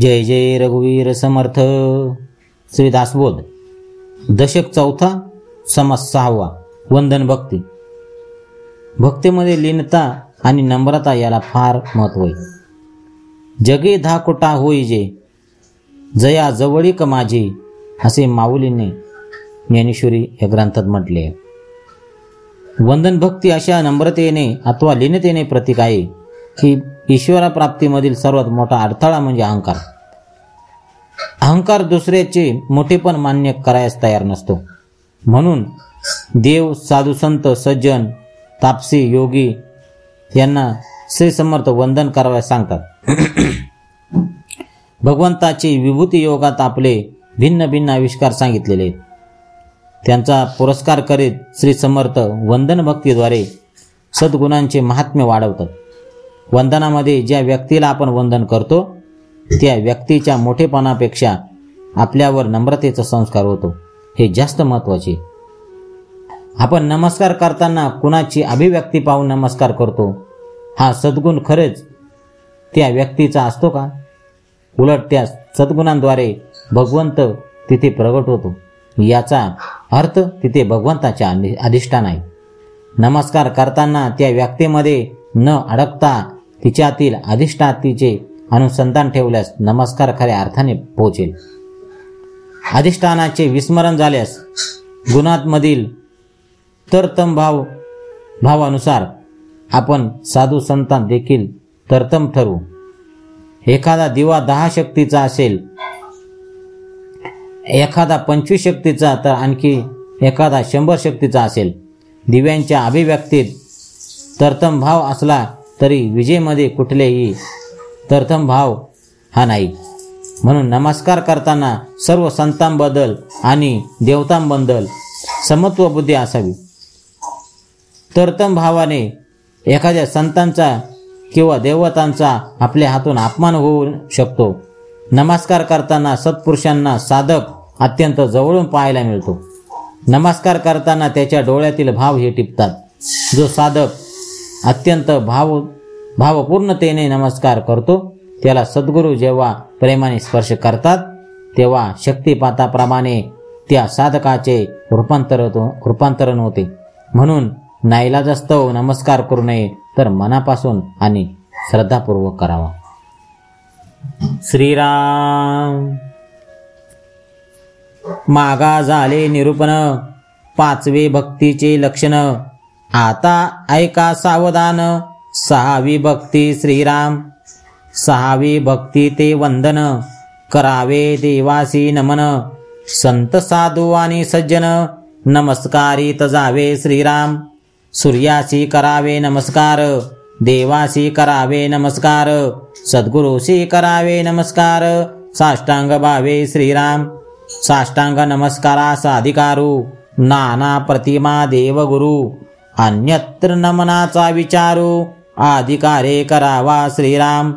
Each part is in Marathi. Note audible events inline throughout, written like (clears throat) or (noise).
जय जय रघुवीर समर्थ. श्री दासबोध. दशक चौथा समास सहावा. वंदन भक्ती. भक्तीमध्ये लीनता आणि नम्रता याला फार महत्त्व आहे. जगे धाकोटा होई जे जया जवळीक माझी असे माऊलीने ज्ञानेश्वरी या ग्रंथात म्हटले आहे. वंदन भक्ती अशा नम्रतेने अथवा लीनतेने प्रतीक आहे की ईश्वराप्राप्तीमधील सर्वात मोठा अडथळा म्हणजे अहंकार. अहंकार दुसऱ्याचे मोठेपण मान्य करायस तयार नसतो. म्हणून देव साधू संत सज्जन तापसी योगी यांना श्री समर्थ वंदन करावयास सांगतात. (clears throat) भगवंताचे विभूती योगात आपले भिन्न भिन्न आविष्कार सांगितलेले त्यांचा पुरस्कार करीत श्री समर्थ वंदन भक्तीद्वारे सद्गुणांचे महात्म्य वाढवतात. वंदनामध्ये ज्या व्यक्तीला आपण वंदन करतो त्या व्यक्तीच्या मोठेपणापेक्षा आपल्यावर नम्रतेचा संस्कार होतो. हे जास्त महत्त्वाचे आपण नमस्कार करताना कुणाची अभिव्यक्ती पाहून नमस्कार करतो हा सद्गुण खरेच त्या व्यक्तीचा असतो का? उलट त्या सद्गुणांद्वारे भगवंत तिथे प्रगट होतो. याचा अर्थ तिथे भगवंताच्या अधिष्ठान आहे. नमस्कार करताना त्या व्यक्तीमध्ये न अडकता तिच्यातील अधिष्ठातीचे अनुसंधान ठेवल्यास नमस्कार खऱ्या अर्थाने पोहोचेल. अधिष्ठानाचे विस्मरण झाल्यास गुणांमधील तरतम भाव भावानुसार आपण साधू संतान देखील तरतम ठरवू एखादा दिवा दहा शक्तीचा असेल एखादा पंचवीस शक्तीचा तर आणखी एखादा शंभर शक्तीचा असेल. दिव्यांच्या अभिव्यक्तीत तरतम भाव असला तरी विजेमध्ये कुठलेही तरथम भाव हा नाही. म्हणून नमस्कार करताना सर्व संतांबद्दल आणि देवतांबद्दल समत्व बुद्धी असावी. तरतम भावाने एखाद्या संतांचा किंवा देवतांचा आपल्या हातून अपमान होऊ शकतो. नमस्कार करताना सत्पुरुषांना साधक अत्यंत जवळून पाहायला मिळतो. नमस्कार करताना त्याच्या डोळ्यातील भाव हे टिपतात. जो साधक अत्यंत भाव भावपूर्णतेने नमस्कार करतो. त्याला सद्गुरू जेव्हा प्रेमाने स्पर्श करतात तेव्हा शक्तिपाताप्रमाणे त्या साधकाचे रूपांतर रूपांतरण होते. म्हणून नाईलाजस्तव नमस्कार करू नये तर मनापासून आणि श्रद्धापूर्वक करावा. श्रीराम. मागा झाले निरूपण पाचवे भक्तीचे लक्षण आता ऐका सावधान. सहावी भक्ती श्रीराम. सहावी भक्ती ते वंदन. करावे देवासी नमन. संत साधू आणि सज्जन नमस्कारित जावे श्रीराम. सूर्यासी करावे नमस्कार देवासी करावे नमस्कार सद्गुरुशी करावे नमस्कार साष्टांग भावे श्रीराम. साष्टांग नमस्कारा साधिकारू नाना प्रतिमा देवगुरु. अन्यत्र नमनाचा विचारू. अधिकारे करावा श्रीराम.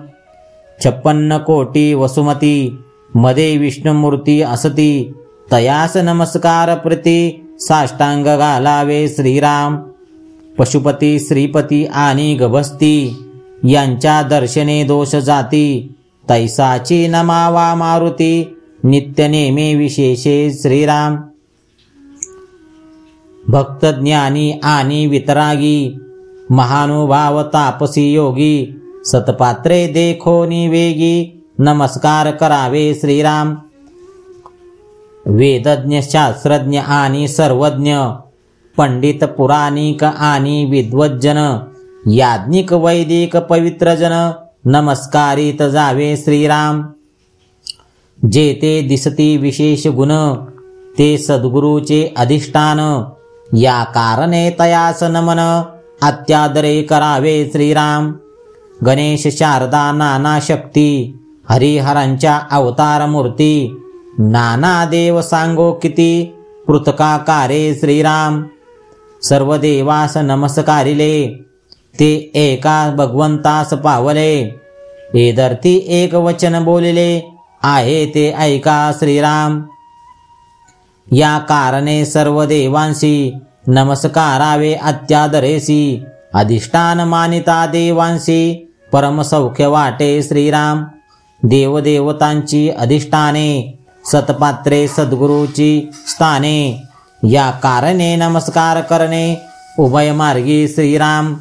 छप्पन्न कोटी वसुमती. मध्ये विष्णुमूर्ती असती. तयास नमस्कार प्रती. साष्टांग घालावे श्रीराम. पशुपती श्रीपती आणि गभस्ती. यांच्या दर्शने दोष जाती. तैसाची नमावा मारुती. नित्यनेमे विशेषे श्रीराम. भक्त ज्ञानी आणि वितरागी महानुभाव तापसी योगी सतपात्रे देखो निवेगी नमस्कार करावे श्रीराम। वेदज्ञ शास्त्रज्ञ आणि सर्वज्ञ पंडित पुराणिक आणि विद्वज्जन याज्ञिक वैदिक पवित्रजन नमस्कारित जावे श्रीराम। जे ते दिसती विशेष गुण ते सद्गुरूचे अधिष्ठान या कारणे तयास नमन अत्यादरे करावे श्रीराम. गणेश शारदा नाना शक्ती हरिहरांच्या अवतार मूर्ती नाना देव सांगो किती पृथकाकारे श्रीराम. सर्व देवास नमस्कारिले ते एका भगवंतास पावले. एदरती एक वचन बोलिले आहे ते ऐका श्रीराम. या कारणे सर्व देवांशी नमस्कारावे अत्यादरेसी. अधिष्ठान मानिता देवांशी परमसौख्य वाटे श्रीराम. देवदेवतांची अधिष्ठाने सतपात्रे सद्गुरूची स्थाने. या कारणे नमस्कार करणे उभय मार्गी श्रीराम.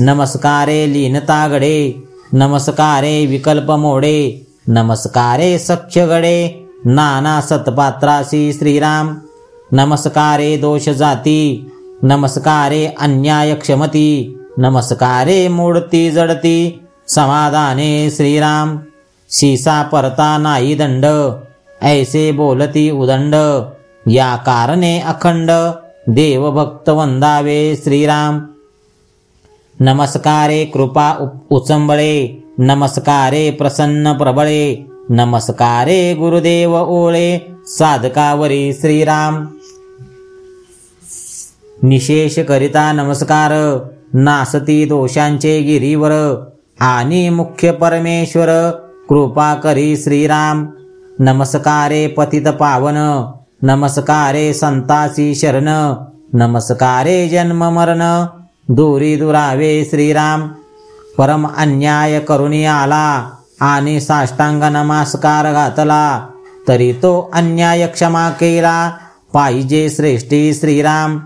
नमस्कारे लीनता गडे नमस्कारे विकल्प मोडे नमस्कारे सख्य गडे नाना सत्पात्रासी श्रीराम। नमस्कारे दोष जाती नमस्कारे अन्याय क्षमती नमस्कारे मूर्ती जडती। समाधाने श्रीराम। सीसा परता नाही दंड। ऐसे बोलती उदंड। या कारणे अखंड। देवभक्त वंदावे श्रीराम। नमस्कारे कृपा उचंबळे। नमस्कारे प्रसन्न प्रबळे। नमस्कारे गुरुदेव ओळे साधकावरी श्रीराम. निशेष करिता नमस्कार नासती दोषांचे गिरीवर आणि मुख्य परमेश्वर कृपा करी श्रीराम. नमस्कारे पतित पावन नमस्कारे संतासी शरण नमस्कारे जन्म मरण दूरी दुरावे श्रीराम. परम अन्याय करुणी आला आणि साष्टांग नमस्कार घातला. तरी तो अन्याय क्षमा केला. पाहिजे श्रेष्ठी श्रीराम.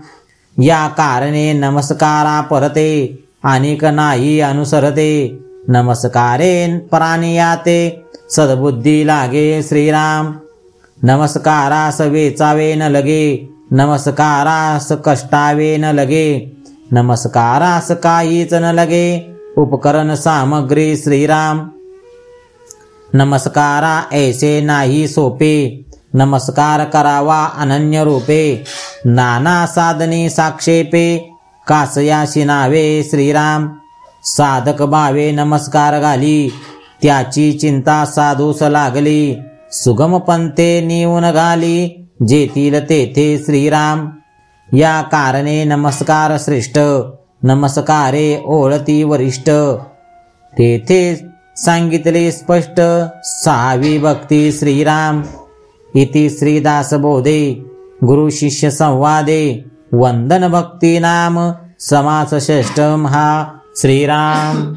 या कारणे नमस्कारा परते. अनेक नाही अनुसरते. नमस्कारे प्राणियाते सद्बुद्धी लागे श्रीराम. नमस्कारास वेचावे न लगे. नमस्कारास कष्टावे न लगे. नमस्कारास काहीच न लगे. उपकरण सामग्री श्रीराम. नमस्कारा ऐसे नाही सोपे. नमस्कार करावा अनन्य रूपे. नाना साधने साक्षेपे. कासयाशी नावे श्रीराम. साधक भावे नमस्कार घाली त्याची चिंता साधूस लागली. सुगम पंथे नेऊन घाली. जेतील तेथे श्रीराम. या कारणे नमस्कार श्रेष्ठ. नमस्कारे ओळती वरिष्ठ. तेथे सांगितले स्पष्ट सहावी भक्ती श्रीराम. इति श्रीदासबोधे गुरु शिष्य संवादे वंदन भक्ती नाम समास हा श्रीराम.